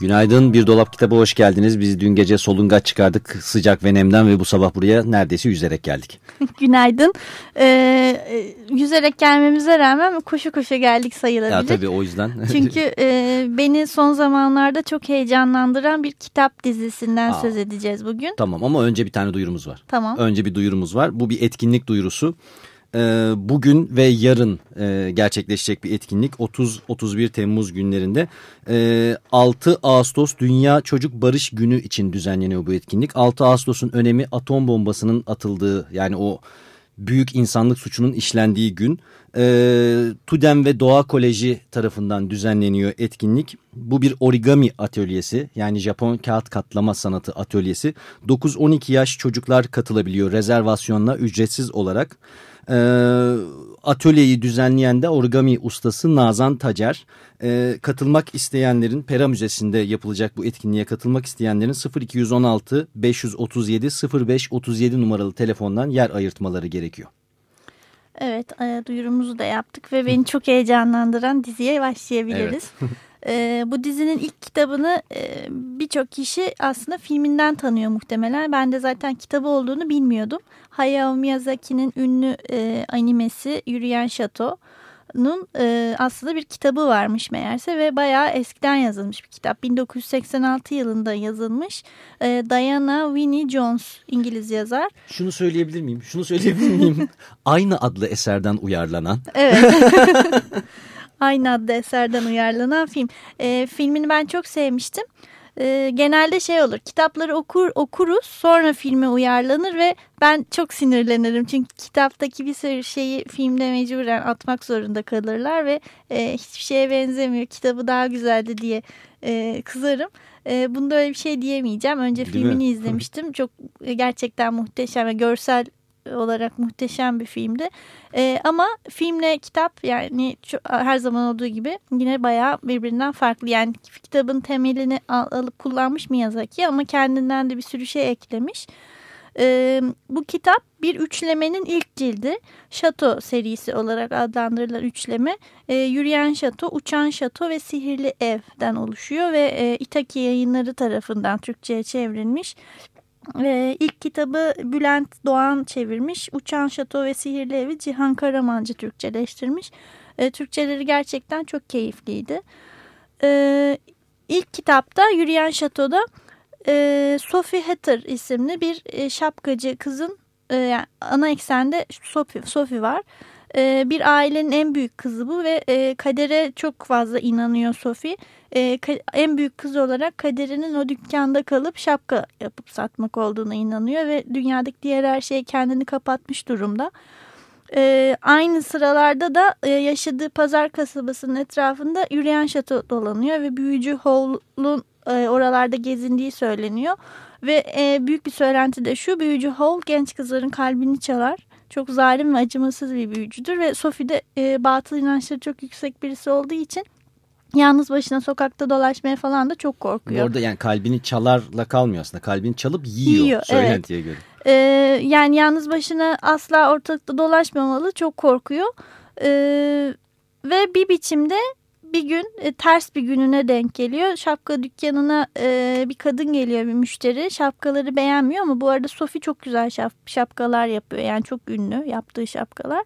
Günaydın Bir Dolap Kitabı hoş geldiniz. Biz dün gece solungaç çıkardık sıcak ve nemden ve bu sabah buraya neredeyse yüzerek geldik. Günaydın. Ee, yüzerek gelmemize rağmen koşu koşu geldik sayılabilir. Ya tabii o yüzden. Çünkü e, beni son zamanlarda çok heyecanlandıran bir kitap dizisinden Aa, söz edeceğiz bugün. Tamam ama önce bir tane duyurumuz var. Tamam. Önce bir duyurumuz var. Bu bir etkinlik duyurusu e, bugün ve yarın e, gerçekleşecek bir etkinlik 30-31 Temmuz günlerinde e, 6 Ağustos Dünya Çocuk Barış Günü için düzenleniyor bu etkinlik. 6 Ağustos'un önemi atom bombasının atıldığı yani o büyük insanlık suçunun işlendiği gün e, TUDEM ve Doğa Koleji tarafından düzenleniyor etkinlik. Bu bir origami atölyesi yani Japon kağıt katlama sanatı atölyesi. 9-12 yaş çocuklar katılabiliyor rezervasyonla ücretsiz olarak. E, atölyeyi düzenleyen de origami ustası Nazan Tacer. E, katılmak isteyenlerin Pera Müzesi'nde yapılacak bu etkinliğe katılmak isteyenlerin 0216 537 0537 numaralı telefondan yer ayırtmaları gerekiyor. Evet e, duyurumuzu da yaptık ve beni çok heyecanlandıran diziye başlayabiliriz. Evet. E, bu dizinin ilk kitabını e, birçok kişi aslında filminden tanıyor muhtemelen. Ben de zaten kitabı olduğunu bilmiyordum. Hayao Miyazaki'nin ünlü e, animesi Yürüyen Şato. Nun e, aslında bir kitabı varmış meğerse ve bayağı eskiden yazılmış bir kitap. 1986 yılında yazılmış. E, Diana Winnie Jones İngiliz yazar. Şunu söyleyebilir miyim? Şunu söyleyebilir miyim? Aynı adlı eserden uyarlanan. Evet. Aynı adlı eserden uyarlanan film. E, filmini ben çok sevmiştim. E, genelde şey olur kitapları okur okuruz sonra filme uyarlanır ve ben çok sinirlenirim. Çünkü kitaptaki bir sürü şeyi filmde mecburen atmak zorunda kalırlar ve e, hiçbir şeye benzemiyor. Kitabı daha güzeldi diye e, kızarım. E, bunda öyle bir şey diyemeyeceğim. Önce Değil filmini mi? izlemiştim. Çok e, gerçekten muhteşem ve görsel olarak muhteşem bir filmdi. E, ama filmle kitap yani her zaman olduğu gibi yine bayağı birbirinden farklı. Yani kitabın temelini al, alıp kullanmış Miyazaki ama kendinden de bir sürü şey eklemiş. E, bu kitap bir üçlemenin ilk cildi. Şato serisi olarak adlandırılan üçleme. E, Yürüyen Şato, Uçan Şato ve Sihirli Ev'den oluşuyor ve e, Itaki yayınları tarafından Türkçe'ye çevrilmiş. Ee, ilk kitabı Bülent Doğan çevirmiş. Uçan Şato ve Sihirli Evi Cihan Karamancı Türkçeleştirmiş. Ee, Türkçeleri gerçekten çok keyifliydi. Ee, ilk kitapta Yürüyen Şato'da e, Sophie Hatter isimli bir e, şapkacı kızın e, yani ana eksende Sophie, Sophie var. E, bir ailenin en büyük kızı bu ve e, kadere çok fazla inanıyor Sophie e, en büyük kız olarak kaderinin o dükkanda kalıp şapka yapıp satmak olduğuna inanıyor ve dünyadaki diğer her şey kendini kapatmış durumda. E, aynı sıralarda da e, yaşadığı pazar kasabasının etrafında yürüyen şato dolanıyor ve büyücü Howl'un e, oralarda gezindiği söyleniyor. Ve e, büyük bir söylenti de şu büyücü Howl genç kızların kalbini çalar. Çok zalim ve acımasız bir büyücüdür ve Sophie de e, batıl inançları çok yüksek birisi olduğu için Yalnız başına sokakta dolaşmaya falan da çok korkuyor. Orada yani kalbini çalarla kalmıyor aslında. Kalbini çalıp yiyor, yiyor söylentiye evet. göre. Ee, yani yalnız başına asla ortalıkta dolaşmamalı. Çok korkuyor. Ee, ve bir biçimde bir gün e, ters bir gününe denk geliyor. Şapka dükkanına e, bir kadın geliyor bir müşteri. Şapkaları beğenmiyor ama bu arada Sofi çok güzel şap, şapkalar yapıyor. Yani çok ünlü yaptığı şapkalar.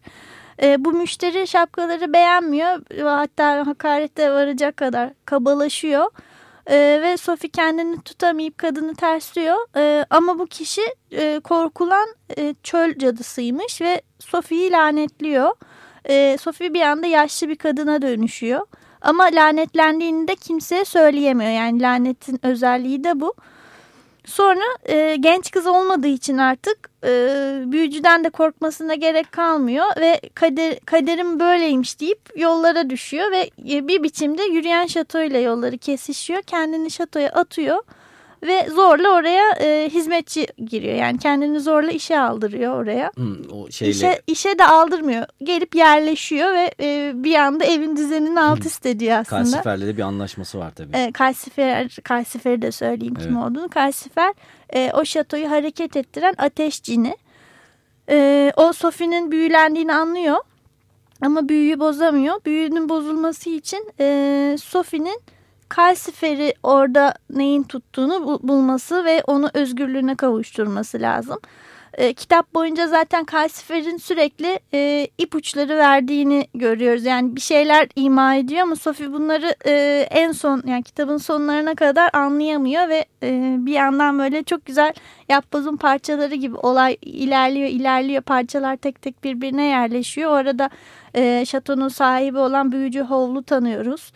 E, bu müşteri şapkaları beğenmiyor. Hatta hakarete varacak kadar kabalaşıyor. E, ve Sophie kendini tutamayıp kadını tersliyor. E, ama bu kişi e, korkulan e, çöl cadısıymış ve Sophie'yi lanetliyor. E, Sophie bir anda yaşlı bir kadına dönüşüyor. Ama lanetlendiğini de kimseye söyleyemiyor. Yani lanetin özelliği de bu. Sonra e, genç kız olmadığı için artık e, büyücüden de korkmasına gerek kalmıyor ve kader, kaderim böyleymiş deyip yollara düşüyor ve e, bir biçimde yürüyen şatoyla yolları kesişiyor. Kendini şatoya atıyor ve zorla oraya e, hizmetçi giriyor. Yani kendini zorla işe aldırıyor oraya. Hmm, o şeyle... İşe, işe de aldırmıyor. Gelip yerleşiyor ve e, bir anda evin düzenini alt üst ediyor aslında. Kalsifer'le de bir anlaşması var tabii. E, Kalsifer, Kalsifer'i de söyleyeyim evet. kim olduğunu. Kalsifer e, o şatoyu hareket ettiren ateş cini. E, o Sophie'nin büyülendiğini anlıyor. Ama büyüyü bozamıyor. Büyünün bozulması için e, Sophie'nin kalsiferi orada neyin tuttuğunu bulması ve onu özgürlüğüne kavuşturması lazım. E, kitap boyunca zaten kalsiferin sürekli e, ipuçları verdiğini görüyoruz. Yani bir şeyler ima ediyor ama Sophie bunları e, en son yani kitabın sonlarına kadar anlayamıyor ve e, bir yandan böyle çok güzel yapbozun parçaları gibi olay ilerliyor ilerliyor parçalar tek tek birbirine yerleşiyor. Orada e, şatonun sahibi olan büyücü Howl'u tanıyoruz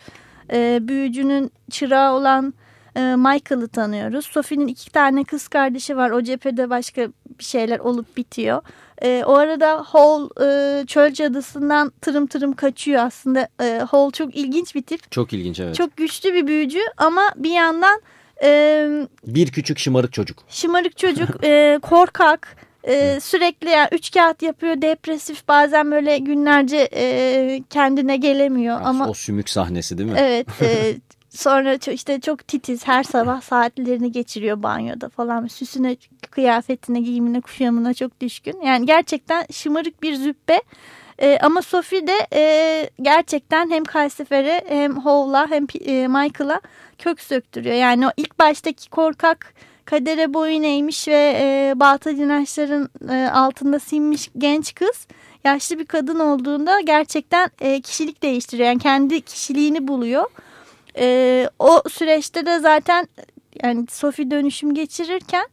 e, büyücünün çırağı olan e, Michael'ı tanıyoruz. Sophie'nin iki tane kız kardeşi var. O cephede başka bir şeyler olup bitiyor. E, o arada Hall e, çöl cadısından tırım tırım kaçıyor aslında. E, Hall çok ilginç bir tip. Çok ilginç evet. Çok güçlü bir büyücü ama bir yandan... E, bir küçük şımarık çocuk. Şımarık çocuk, e, korkak ee, sürekli yani üç kağıt yapıyor depresif bazen böyle günlerce e, kendine gelemiyor Of, ama o sümük sahnesi değil mi? Evet e, sonra işte çok titiz her sabah saatlerini geçiriyor banyoda falan. Süsüne kıyafetine giyimine kuşamına çok düşkün. Yani gerçekten şımarık bir züppe. E, ama Sophie de e, gerçekten hem Kalsifer'e hem Howl'a hem e, Michael'a kök söktürüyor. Yani o ilk baştaki korkak kadere boyun eğmiş ve e, batıl inançların e, altında sinmiş genç kız yaşlı bir kadın olduğunda gerçekten e, kişilik değiştiriyor. Yani kendi kişiliğini buluyor. E, o süreçte de zaten yani Sophie dönüşüm geçirirken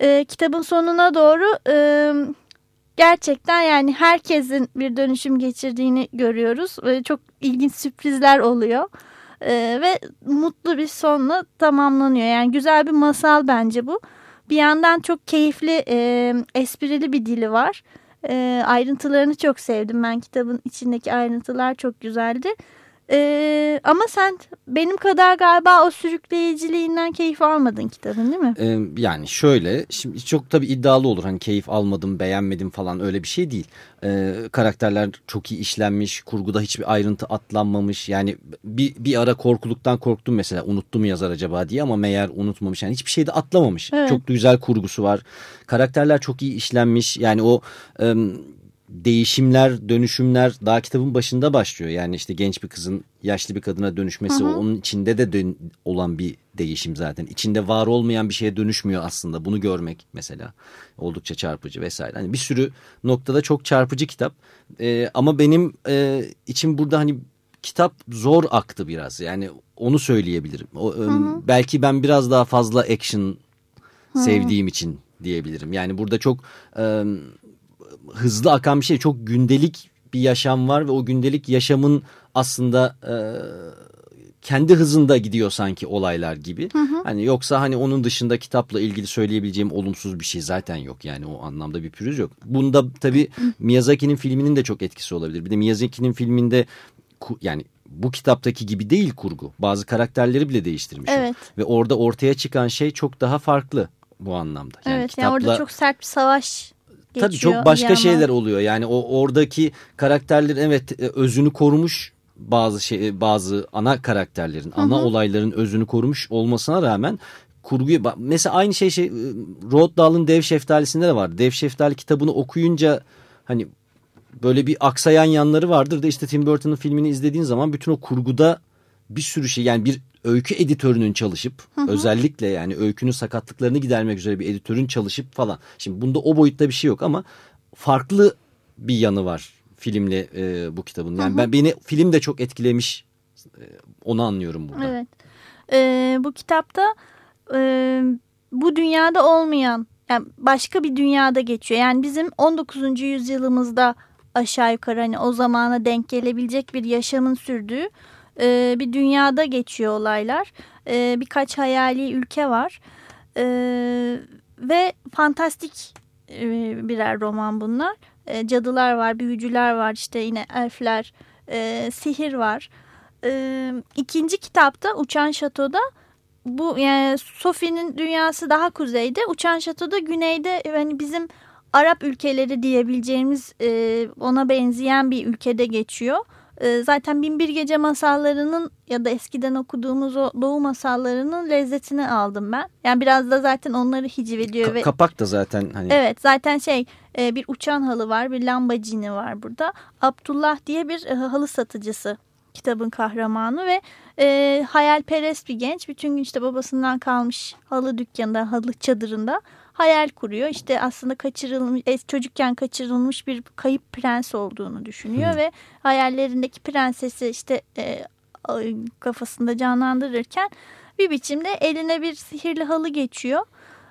e, kitabın sonuna doğru e, gerçekten yani herkesin bir dönüşüm geçirdiğini görüyoruz. E, çok ilginç sürprizler oluyor e, ve mutlu bir sonla tamamlanıyor. Yani güzel bir masal bence bu. Bir yandan çok keyifli, e, esprili bir dili var. E, ayrıntılarını çok sevdim ben kitabın içindeki ayrıntılar çok güzeldi. Ee, ama sen benim kadar galiba o sürükleyiciliğinden keyif almadın kitabın değil mi? Ee, yani şöyle şimdi çok tabii iddialı olur hani keyif almadım beğenmedim falan öyle bir şey değil. Ee, karakterler çok iyi işlenmiş kurguda hiçbir ayrıntı atlanmamış yani bir, bir ara korkuluktan korktum mesela unuttu mu yazar acaba diye ama meğer unutmamış yani hiçbir şey de atlamamış. Evet. Çok güzel kurgusu var karakterler çok iyi işlenmiş yani o... Um, değişimler, dönüşümler daha kitabın başında başlıyor. Yani işte genç bir kızın yaşlı bir kadına dönüşmesi hı hı. onun içinde de dön olan bir değişim zaten. İçinde var olmayan bir şeye dönüşmüyor aslında. Bunu görmek mesela oldukça çarpıcı vesaire. Hani bir sürü noktada çok çarpıcı kitap. Ee, ama benim e, için burada hani kitap zor aktı biraz. Yani onu söyleyebilirim. O, hı hı. Belki ben biraz daha fazla action hı. sevdiğim için diyebilirim. Yani burada çok... E, hızlı akan bir şey. Çok gündelik bir yaşam var ve o gündelik yaşamın aslında e, kendi hızında gidiyor sanki olaylar gibi. Hı hı. Hani yoksa hani onun dışında kitapla ilgili söyleyebileceğim olumsuz bir şey zaten yok. Yani o anlamda bir pürüz yok. Bunda tabii Miyazaki'nin filminin de çok etkisi olabilir. Bir de Miyazaki'nin filminde yani bu kitaptaki gibi değil kurgu. Bazı karakterleri bile değiştirmiş. Evet. Ve orada ortaya çıkan şey çok daha farklı bu anlamda. Yani evet kitapla... yani orada çok sert bir savaş geçiyor. Tabii çok başka şeyler oluyor. Yani o oradaki karakterlerin evet e, özünü korumuş bazı şey bazı ana karakterlerin, ana Hı -hı. olayların özünü korumuş olmasına rağmen kurguyu mesela aynı şey şey Roald Dahl'ın Dev Şeftali'sinde de var. Dev Şeftali kitabını okuyunca hani böyle bir aksayan yanları vardır da işte Tim Burton'ın filmini izlediğin zaman bütün o kurguda bir sürü şey yani bir öykü editörünün çalışıp hı hı. özellikle yani öykünün sakatlıklarını gidermek üzere bir editörün çalışıp falan. Şimdi bunda o boyutta bir şey yok ama farklı bir yanı var filmle e, bu kitabın. Yani hı hı. ben beni film de çok etkilemiş. E, onu anlıyorum burada. Evet. E, bu kitapta e, bu dünyada olmayan yani başka bir dünyada geçiyor. Yani bizim 19. yüzyılımızda aşağı yukarı hani o zamana denk gelebilecek bir yaşamın sürdüğü e, bir dünyada geçiyor olaylar. E, birkaç hayali ülke var. E, ve fantastik e, birer roman bunlar. E, cadılar var, büyücüler var, işte yine elfler, e, sihir var. E, ikinci kitapta Uçan Şato'da bu yani Sophie'nin dünyası daha kuzeyde, Uçan Şato'da güneyde yani bizim Arap ülkeleri diyebileceğimiz e, ona benzeyen bir ülkede geçiyor. E, zaten Binbir Gece masallarının ya da eskiden okuduğumuz o doğu masallarının lezzetini aldım ben. Yani biraz da zaten onları hiciv ediyor. Ka ve... Kapak da zaten hani. Evet zaten şey e, bir uçan halı var bir lambacini var burada. Abdullah diye bir e, halı satıcısı kitabın kahramanı ve e, hayalperest bir genç. Bütün gün işte babasından kalmış halı dükkanında, halı çadırında hayal kuruyor. İşte aslında kaçırılmış, çocukken kaçırılmış bir kayıp prens olduğunu düşünüyor Hı. ve hayallerindeki prensesi işte e, kafasında canlandırırken bir biçimde eline bir sihirli halı geçiyor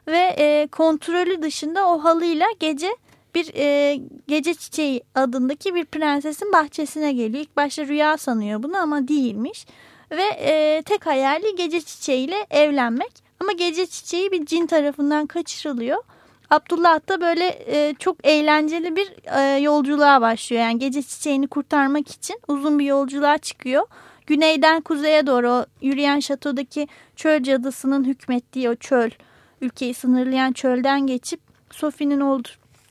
ve e, kontrolü dışında o halıyla gece bir e, gece çiçeği adındaki bir prensesin bahçesine geliyor. İlk başta rüya sanıyor bunu ama değilmiş ve e, tek hayali gece çiçeğiyle evlenmek. Ama gece çiçeği bir cin tarafından kaçırılıyor. Abdullah da böyle e, çok eğlenceli bir e, yolculuğa başlıyor. Yani gece çiçeğini kurtarmak için uzun bir yolculuğa çıkıyor. Güneyden kuzeye doğru yürüyen şatodaki çöl cadısının hükmettiği o çöl, ülkeyi sınırlayan çölden geçip Sophie'nin olduğu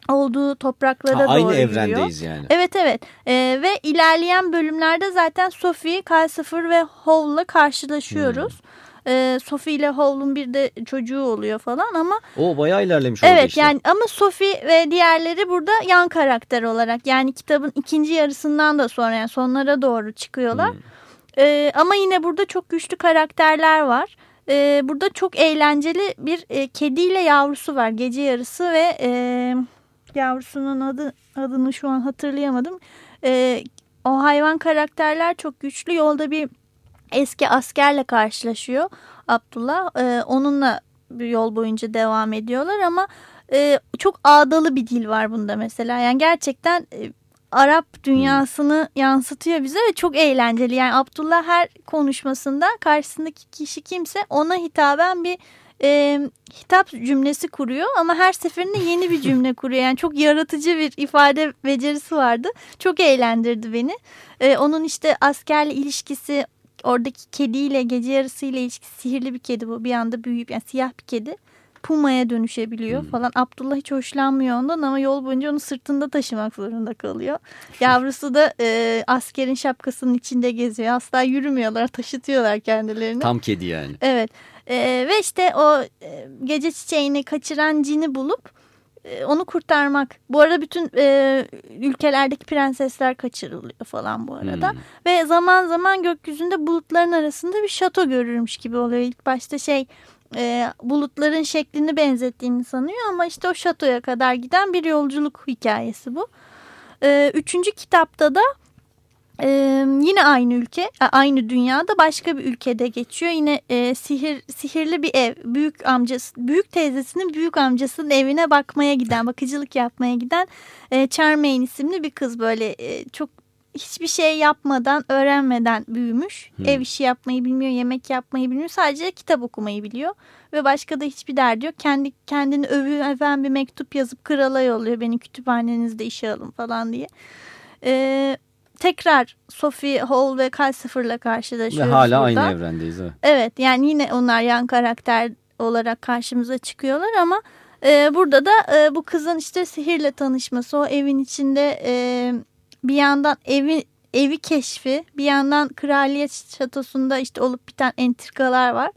olduğu topraklara ha, doğru Aynı evrendeyiz yani. Evet evet ee, ve ilerleyen bölümlerde zaten Sophie, Calcifer ve Howl'la karşılaşıyoruz. Hmm e, Sophie ile Howl'un bir de çocuğu oluyor falan ama. O bayağı ilerlemiş evet, işte. yani ama Sophie ve diğerleri burada yan karakter olarak yani kitabın ikinci yarısından da sonra yani sonlara doğru çıkıyorlar. Hmm. E, ama yine burada çok güçlü karakterler var. E, burada çok eğlenceli bir e, kediyle yavrusu var gece yarısı ve e, yavrusunun adı adını şu an hatırlayamadım. E, o hayvan karakterler çok güçlü. Yolda bir eski askerle karşılaşıyor Abdullah. E, onunla bir yol boyunca devam ediyorlar ama e, çok ağdalı bir dil var bunda mesela. Yani gerçekten e, Arap dünyasını yansıtıyor bize ve çok eğlenceli. Yani Abdullah her konuşmasında karşısındaki kişi kimse ona hitaben bir e, hitap cümlesi kuruyor ama her seferinde yeni bir cümle kuruyor. Yani çok yaratıcı bir ifade becerisi vardı. Çok eğlendirdi beni. E, onun işte askerle ilişkisi, oradaki kediyle gece yarısıyla ilişkisi sihirli bir kedi bu. Bir anda büyüyüp yani siyah bir kedi. Puma'ya dönüşebiliyor hmm. falan. Abdullah hiç hoşlanmıyor ondan ama yol boyunca onu sırtında taşımak zorunda kalıyor. Yavrusu da e, askerin şapkasının içinde geziyor. Asla yürümüyorlar, taşıtıyorlar kendilerini. Tam kedi yani. Evet. E, ve işte o e, gece çiçeğini kaçıran cini bulup onu kurtarmak. Bu arada bütün e, ülkelerdeki prensesler kaçırılıyor falan bu arada. Hmm. Ve zaman zaman gökyüzünde bulutların arasında bir şato görürmüş gibi oluyor. İlk başta şey e, bulutların şeklini benzettiğini sanıyor ama işte o şatoya kadar giden bir yolculuk hikayesi bu. E, üçüncü kitapta da ee, yine aynı ülke, aynı dünyada başka bir ülkede geçiyor. Yine e, sihir sihirli bir ev. Büyük amcası, büyük teyzesinin büyük amcasının evine bakmaya giden, bakıcılık yapmaya giden e, Charmaine isimli bir kız böyle e, çok hiçbir şey yapmadan, öğrenmeden büyümüş. Hmm. Ev işi yapmayı bilmiyor, yemek yapmayı bilmiyor. Sadece kitap okumayı biliyor ve başka da hiçbir derdi yok. Kendi kendini övüven bir mektup yazıp krala yolluyor. Beni kütüphanenizde işe alın falan diye. Ee, tekrar Sophie Hall ve Calcifer'la karşılaşıyoruz Ve hala burada. aynı evrendeyiz. Evet. evet yani yine onlar yan karakter olarak karşımıza çıkıyorlar ama e, burada da e, bu kızın işte sihirle tanışması o evin içinde e, bir yandan evi evi keşfi bir yandan kraliyet şatosunda işte olup biten entrikalar var.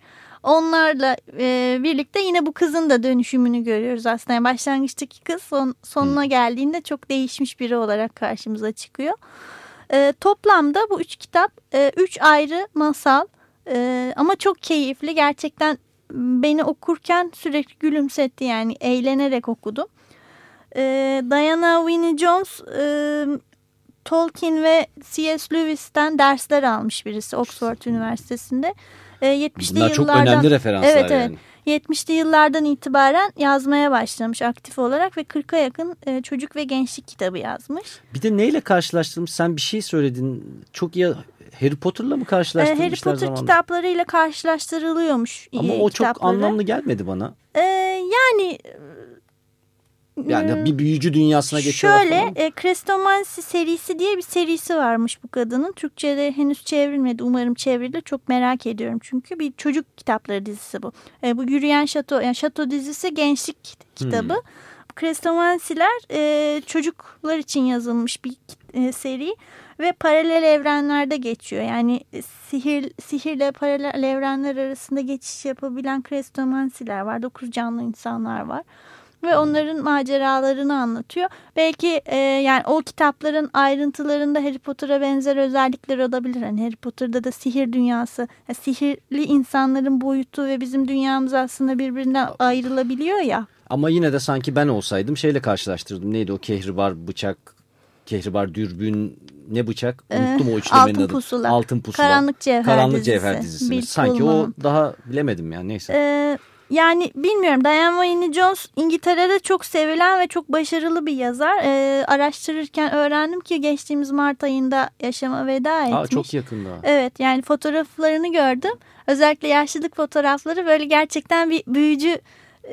Onlarla e, birlikte yine bu kızın da dönüşümünü görüyoruz aslında. Yani başlangıçtaki kız son, sonuna geldiğinde çok değişmiş biri olarak karşımıza çıkıyor. E, toplamda bu üç kitap e, üç ayrı masal e, ama çok keyifli gerçekten beni okurken sürekli gülümsetti yani eğlenerek okudum. E, Diana Winnie Jones e, Tolkien ve C.S. Lewis'ten dersler almış birisi Oxford Üniversitesi'nde. E, 70'li Bunlar yıllardan, çok önemli referanslar evet, yani. Evet. 70'li yıllardan itibaren yazmaya başlamış aktif olarak ve 40'a yakın e, çocuk ve gençlik kitabı yazmış. Bir de neyle karşılaştırmış? Sen bir şey söyledin. Çok iyi Harry Potter'la mı karşılaştırmışlar e, Harry Potter zamanında? kitaplarıyla karşılaştırılıyormuş. Ama o çok anlamlı gelmedi bana. Ee, yani Yani e, bir büyücü dünyasına geçiyorlar Şöyle e, Krestomansi serisi diye bir serisi varmış bu kadının. Türkçe'de henüz çevrilmedi. Umarım çevrilir. Çok merak ediyorum çünkü. Bir çocuk kitapları dizisi bu. E, bu Yürüyen Şato, yani Şato dizisi gençlik kit- kitabı. Hmm. Krestomansiler e, çocuklar için yazılmış bir e, seri ve paralel evrenlerde geçiyor. Yani e, sihir sihirle paralel evrenler arasında geçiş yapabilen krestomansiler var. Dokuz canlı insanlar var ve onların maceralarını anlatıyor. Belki e, yani o kitapların ayrıntılarında Harry Potter'a benzer özellikler olabilir. Hani Harry Potter'da da sihir dünyası, yani sihirli insanların boyutu ve bizim dünyamız aslında birbirinden ayrılabiliyor ya. Ama yine de sanki ben olsaydım şeyle karşılaştırdım. Neydi o kehribar bıçak, kehribar dürbün ne bıçak? Unuttum o üçlemenin Altın adını. Pusula. Altın Pusula. Karanlık Cevher Karanlık dizisi. Cevher dizisini. Bill Sanki o daha bilemedim yani neyse. Ee, yani bilmiyorum Diane Wayne Jones İngiltere'de çok sevilen ve çok başarılı bir yazar. Ee, araştırırken öğrendim ki geçtiğimiz Mart ayında yaşama veda etmiş. Aa, çok yakında. Evet yani fotoğraflarını gördüm. Özellikle yaşlılık fotoğrafları böyle gerçekten bir büyücü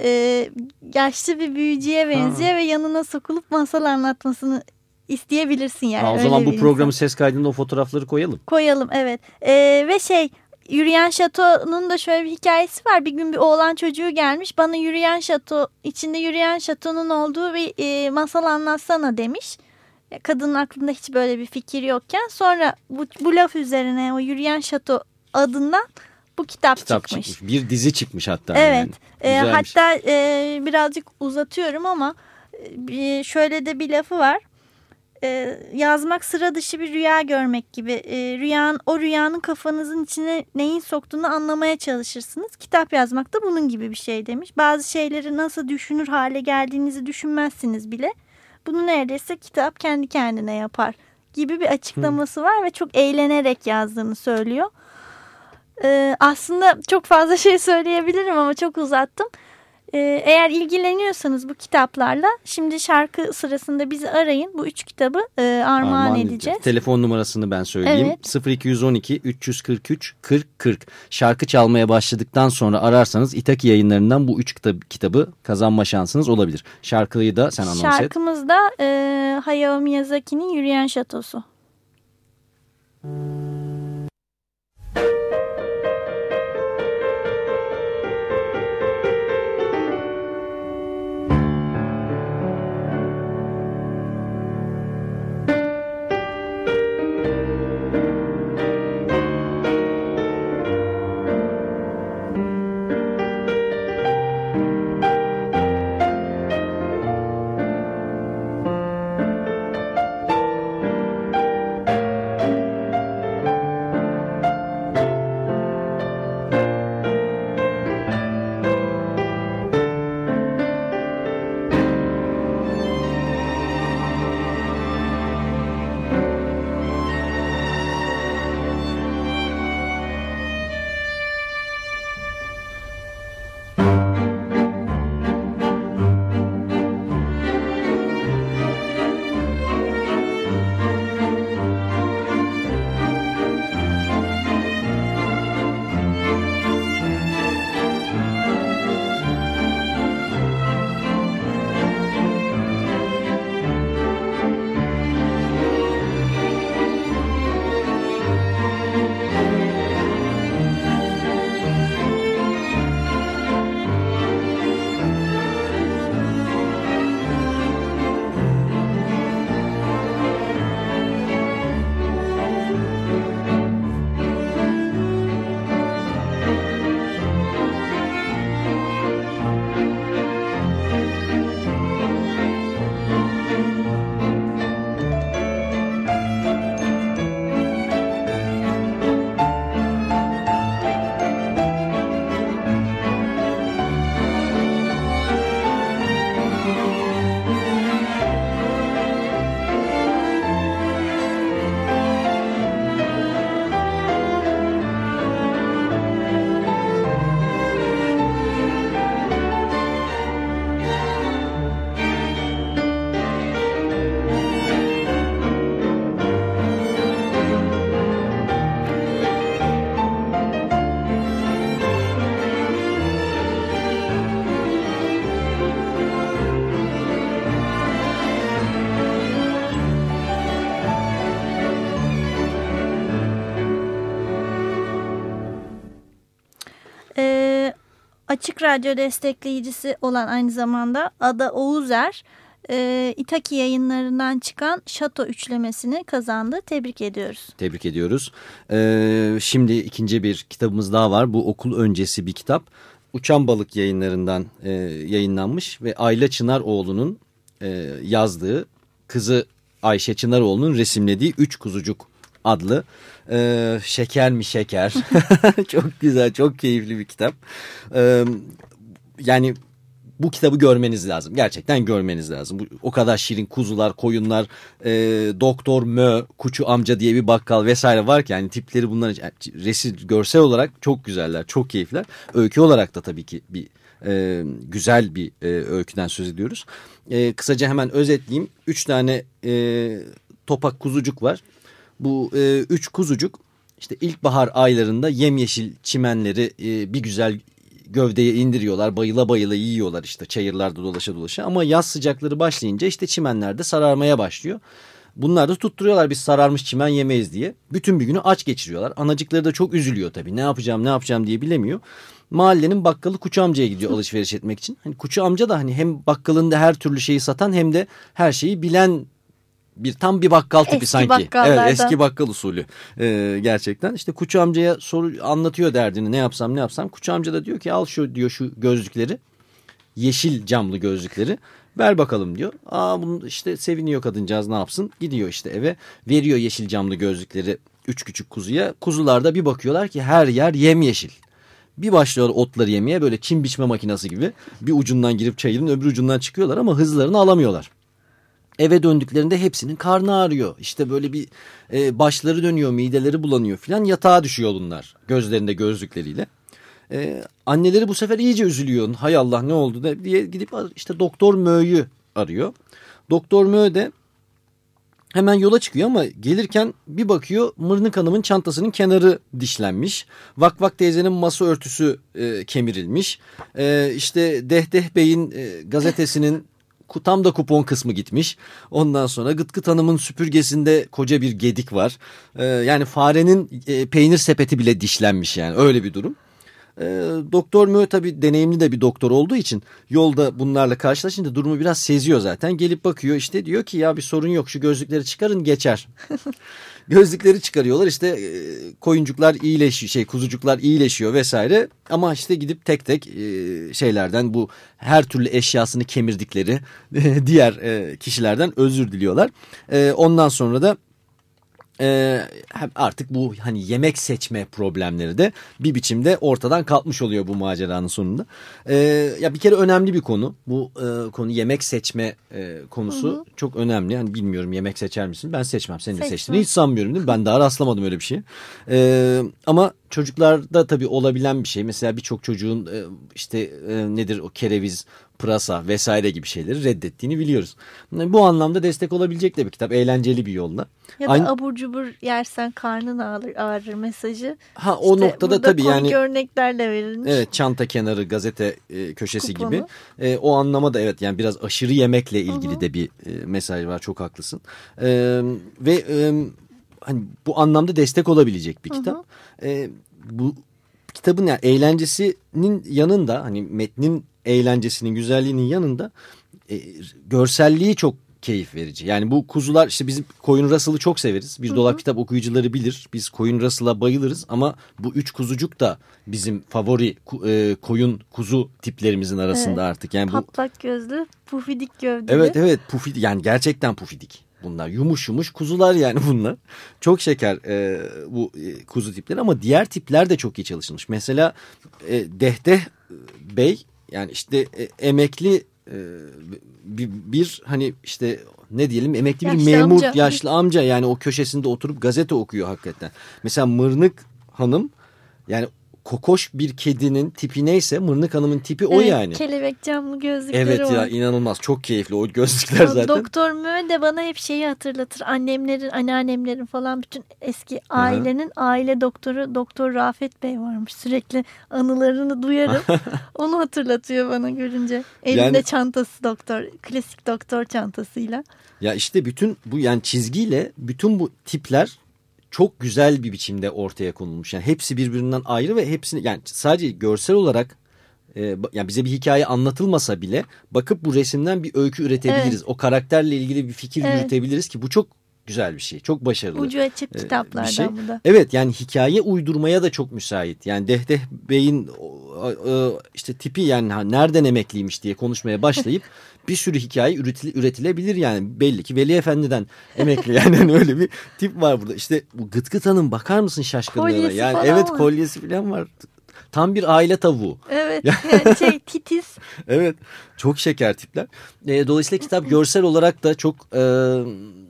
e, yaşlı bir büyücüye benziyor ve yanına sokulup masal anlatmasını isteyebilirsin yani. Aa, o zaman bu insan. programın ses kaydında o fotoğrafları koyalım. Koyalım evet. Ee, ve şey Yürüyen Şato'nun da şöyle bir hikayesi var. Bir gün bir oğlan çocuğu gelmiş bana Yürüyen Şato içinde Yürüyen Şato'nun olduğu bir e, masal anlatsana demiş. Ya, Kadının aklında hiç böyle bir fikir yokken sonra bu, bu laf üzerine o Yürüyen Şato adından bu kitap, Kitap çıkmış. çıkmış. Bir dizi çıkmış hatta. Evet. Yani. E, hatta e, birazcık uzatıyorum ama e, şöyle de bir lafı var. E, yazmak sıra dışı bir rüya görmek gibi. E, rüyan, o rüyanın kafanızın içine neyin soktuğunu anlamaya çalışırsınız. Kitap yazmak da bunun gibi bir şey demiş. Bazı şeyleri nasıl düşünür hale geldiğinizi düşünmezsiniz bile. Bunu neredeyse kitap kendi kendine yapar gibi bir açıklaması var ve çok eğlenerek yazdığını söylüyor. Ee, aslında çok fazla şey söyleyebilirim ama çok uzattım. Ee, eğer ilgileniyorsanız bu kitaplarla şimdi şarkı sırasında bizi arayın. Bu üç kitabı e, armağan, Armağan edeceğiz. Telefon numarasını ben söyleyeyim. 0212 343 40 40. Şarkı çalmaya başladıktan sonra ararsanız İtaki yayınlarından bu üç kitap, kitabı kazanma şansınız olabilir. Şarkıyı da sen anons et. Şarkımız da e, Hayao Miyazaki'nin Yürüyen Şatosu. Yürüyen Açık Radyo destekleyicisi olan aynı zamanda Ada Oğuzer e, İtaki yayınlarından çıkan Şato üçlemesini kazandı. Tebrik ediyoruz. Tebrik ediyoruz. Ee, şimdi ikinci bir kitabımız daha var. Bu okul öncesi bir kitap. Uçan Balık yayınlarından e, yayınlanmış ve Ayla Çınaroğlu'nun e, yazdığı kızı Ayşe Çınaroğlu'nun resimlediği Üç Kuzucuk adlı e, şeker mi şeker çok güzel çok keyifli bir kitap. E, yani bu kitabı görmeniz lazım. Gerçekten görmeniz lazım. Bu, o kadar şirin kuzular, koyunlar, e, Doktor Mö, Kuçu amca diye bir bakkal vesaire var ki yani tipleri bunlar yani resim görsel olarak çok güzeller, çok keyifler. Öykü olarak da tabii ki bir e, güzel bir e, öyküden söz ediyoruz. E, kısaca hemen özetleyeyim. Üç tane e, topak kuzucuk var. Bu e, üç kuzucuk işte ilkbahar aylarında yemyeşil çimenleri e, bir güzel gövdeye indiriyorlar. Bayıla bayıla yiyorlar işte çayırlarda dolaşa dolaşa. Ama yaz sıcakları başlayınca işte çimenlerde sararmaya başlıyor. Bunlar da tutturuyorlar biz sararmış çimen yemeyiz diye. Bütün bir günü aç geçiriyorlar. Anacıkları da çok üzülüyor tabii. Ne yapacağım ne yapacağım diye bilemiyor. Mahallenin bakkalı Kuçu amcaya gidiyor alışveriş etmek için. Hani Kuçu amca da hani hem bakkalında her türlü şeyi satan hem de her şeyi bilen bir tam bir bakkal tipi eski sanki. Bakkallardan. Evet eski bakkal usulü ee, gerçekten. İşte Kuçu amcaya soru anlatıyor derdini ne yapsam ne yapsam. Kuçu amca da diyor ki al şu diyor şu gözlükleri. Yeşil camlı gözlükleri. Ver bakalım diyor. Aa bunu işte seviniyor kadıncağız ne yapsın? Gidiyor işte eve veriyor yeşil camlı gözlükleri üç küçük kuzuya. Kuzular da bir bakıyorlar ki her yer yemyeşil. Bir başlıyorlar otları yemeye böyle çim biçme makinesi gibi. Bir ucundan girip çayırın öbür ucundan çıkıyorlar ama hızlarını alamıyorlar. Eve döndüklerinde hepsinin karnı ağrıyor. İşte böyle bir e, başları dönüyor, mideleri bulanıyor filan. Yatağa düşüyor bunlar gözlerinde gözlükleriyle. E, anneleri bu sefer iyice üzülüyor. Hay Allah ne oldu diye gidip işte Doktor Mö'yü arıyor. Doktor Mö de hemen yola çıkıyor ama gelirken bir bakıyor Mırnık Hanım'ın çantasının kenarı dişlenmiş. Vak Vak teyzenin masa örtüsü e, kemirilmiş. E, işte Dehdeh Bey'in e, gazetesinin tam da kupon kısmı gitmiş. Ondan sonra Gıt Gıt Hanım'ın süpürgesinde koca bir gedik var. E, yani farenin e, peynir sepeti bile dişlenmiş yani öyle bir durum. E, doktor Mö tabii deneyimli de bir doktor olduğu için yolda bunlarla karşılaşınca durumu biraz seziyor zaten. Gelip bakıyor işte diyor ki ya bir sorun yok şu gözlükleri çıkarın geçer. Gözlükleri çıkarıyorlar işte e, koyuncuklar iyileşiyor şey kuzucuklar iyileşiyor vesaire ama işte gidip tek tek e, şeylerden bu her türlü eşyasını kemirdikleri e, diğer e, kişilerden özür diliyorlar. E, ondan sonra da e, artık bu hani yemek seçme problemleri de bir biçimde ortadan kalkmış oluyor bu maceranın sonunda. E, ya bir kere önemli bir konu bu e, konu yemek seçme e, konusu Hı hı. çok önemli. Yani bilmiyorum yemek seçer misin? Ben seçmem. Senin de seçtiğini hiç sanmıyorum değil mi? Ben daha rastlamadım öyle bir şey. E, ama çocuklarda tabii olabilen bir şey. Mesela birçok çocuğun e, işte e, nedir o kereviz, pırasa vesaire gibi şeyleri reddettiğini biliyoruz. Bu anlamda destek olabilecek de bir kitap. Eğlenceli bir yolla. Ya da Aynı- abur cubur yersen karnın ağrır, ağrır mesajı. Ha o İşte noktada tabii yani örneklerle verilmiş. evet çanta kenarı gazete e, köşesi Kuponu. gibi. E, o anlama da evet yani biraz aşırı yemekle ilgili Hı hı. de bir e, mesaj var çok haklısın. E, ve e, hani bu anlamda destek olabilecek bir Hı hı. kitap. E, bu kitabın yani eğlencesinin yanında hani metnin eğlencesinin güzelliğinin yanında e, görselliği çok keyif verici. Yani bu kuzular işte bizim Koyun Russell'ı çok severiz. Bir Hı hı. dolap kitap okuyucuları bilir. Biz Koyun Russell'a bayılırız ama bu üç kuzucuk da bizim favori e, koyun kuzu tiplerimizin arasında Evet. artık. Yani bu Patlak gözlü, pufidik gövdeli. Evet evet pufidik yani gerçekten pufidik bunlar. Yumuş yumuş kuzular yani bunlar. Çok şeker e, bu e, kuzu tipleri ama diğer tipler de çok iyi çalışılmış. Mesela e, Dehdeh Bey yani işte e, emekli e, bir, bir hani işte ne diyelim emekli bir Yaşlı memur amca. yaşlı amca. Yani o köşesinde oturup gazete okuyor hakikaten. Mesela Mırnık Hanım yani kokoş bir kedinin tipi neyse Mırnık Hanım'ın tipi o Evet, yani. Kelebek camlı gözlükleri Evet var. ya inanılmaz çok keyifli o gözlükler O zaten. Doktor Mö de bana hep şeyi hatırlatır. Annemlerin, anneannemlerin falan bütün eski ailenin aile doktoru Doktor Rafet Bey varmış. Sürekli anılarını duyarım. Onu hatırlatıyor bana görünce. Elinde Yani- çantası doktor, klasik doktor çantasıyla. Ya işte bütün bu yani çizgiyle bütün bu tipler çok güzel bir biçimde ortaya konulmuş. Yani hepsi birbirinden ayrı ve hepsini yani sadece görsel olarak e, yani bize bir hikaye anlatılmasa bile bakıp bu resimden bir öykü üretebiliriz. Evet. O karakterle ilgili bir fikir evet. yürütebiliriz ki bu çok güzel bir şey. Çok başarılı. Ucu açık e, kitaplardan şey. bu da. Evet yani hikaye uydurmaya da çok müsait. Yani Dehdeh Bey'in işte tipi yani nereden emekliymiş diye konuşmaya başlayıp bir sürü hikaye üretilebilir yani belli ki Veli Efendi'den emekli yani hani öyle bir tip var burada. İşte bu Gıt Gıt Hanım bakar mısın şaşkınlığına? Yani evet var. kolyesi falan var. Tam bir aile tavuğu. Evet. Yani şey titiz. evet. Çok şeker tipler. E, dolayısıyla kitap görsel olarak da çok e,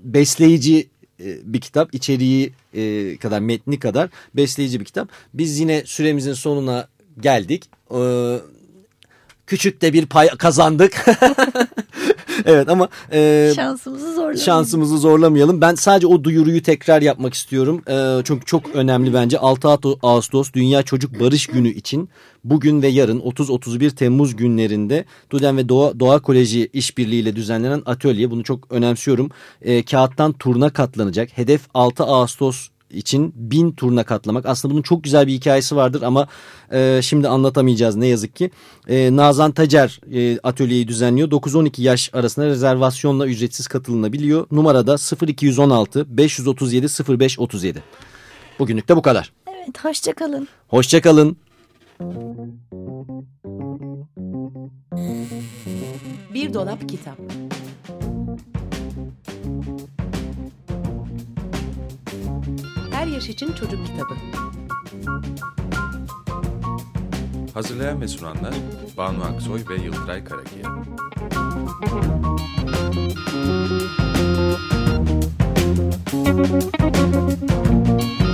besleyici e, bir kitap. içeriği e, kadar metni kadar besleyici bir kitap. Biz yine süremizin sonuna geldik. E, küçük de bir pay kazandık. evet ama e, şansımızı zorlamayalım. Şansımızı zorlamayalım. Ben sadece o duyuruyu tekrar yapmak istiyorum. E, çünkü çok önemli bence. 6 Ağustos Dünya Çocuk Barış Günü için bugün ve yarın 30-31 Temmuz günlerinde Duden ve Doğa, Doğa Koleji işbirliğiyle düzenlenen atölye. Bunu çok önemsiyorum. E, kağıttan turna katlanacak. Hedef 6 Ağustos için bin turuna katlamak. Aslında bunun çok güzel bir hikayesi vardır ama e, şimdi anlatamayacağız ne yazık ki. E, Nazan Tacer e, atölyeyi düzenliyor. 9-12 yaş arasında rezervasyonla ücretsiz katılınabiliyor. Numarada 0216 537 0537. Bugünlük de bu kadar. Evet hoşçakalın. Hoşçakalın. Bir dolap kitap. Yaş için Çocuk Kitabı. Hazırlayan ve sunanlar Banu Aksoy ve Yıldıray Karakiya Müzik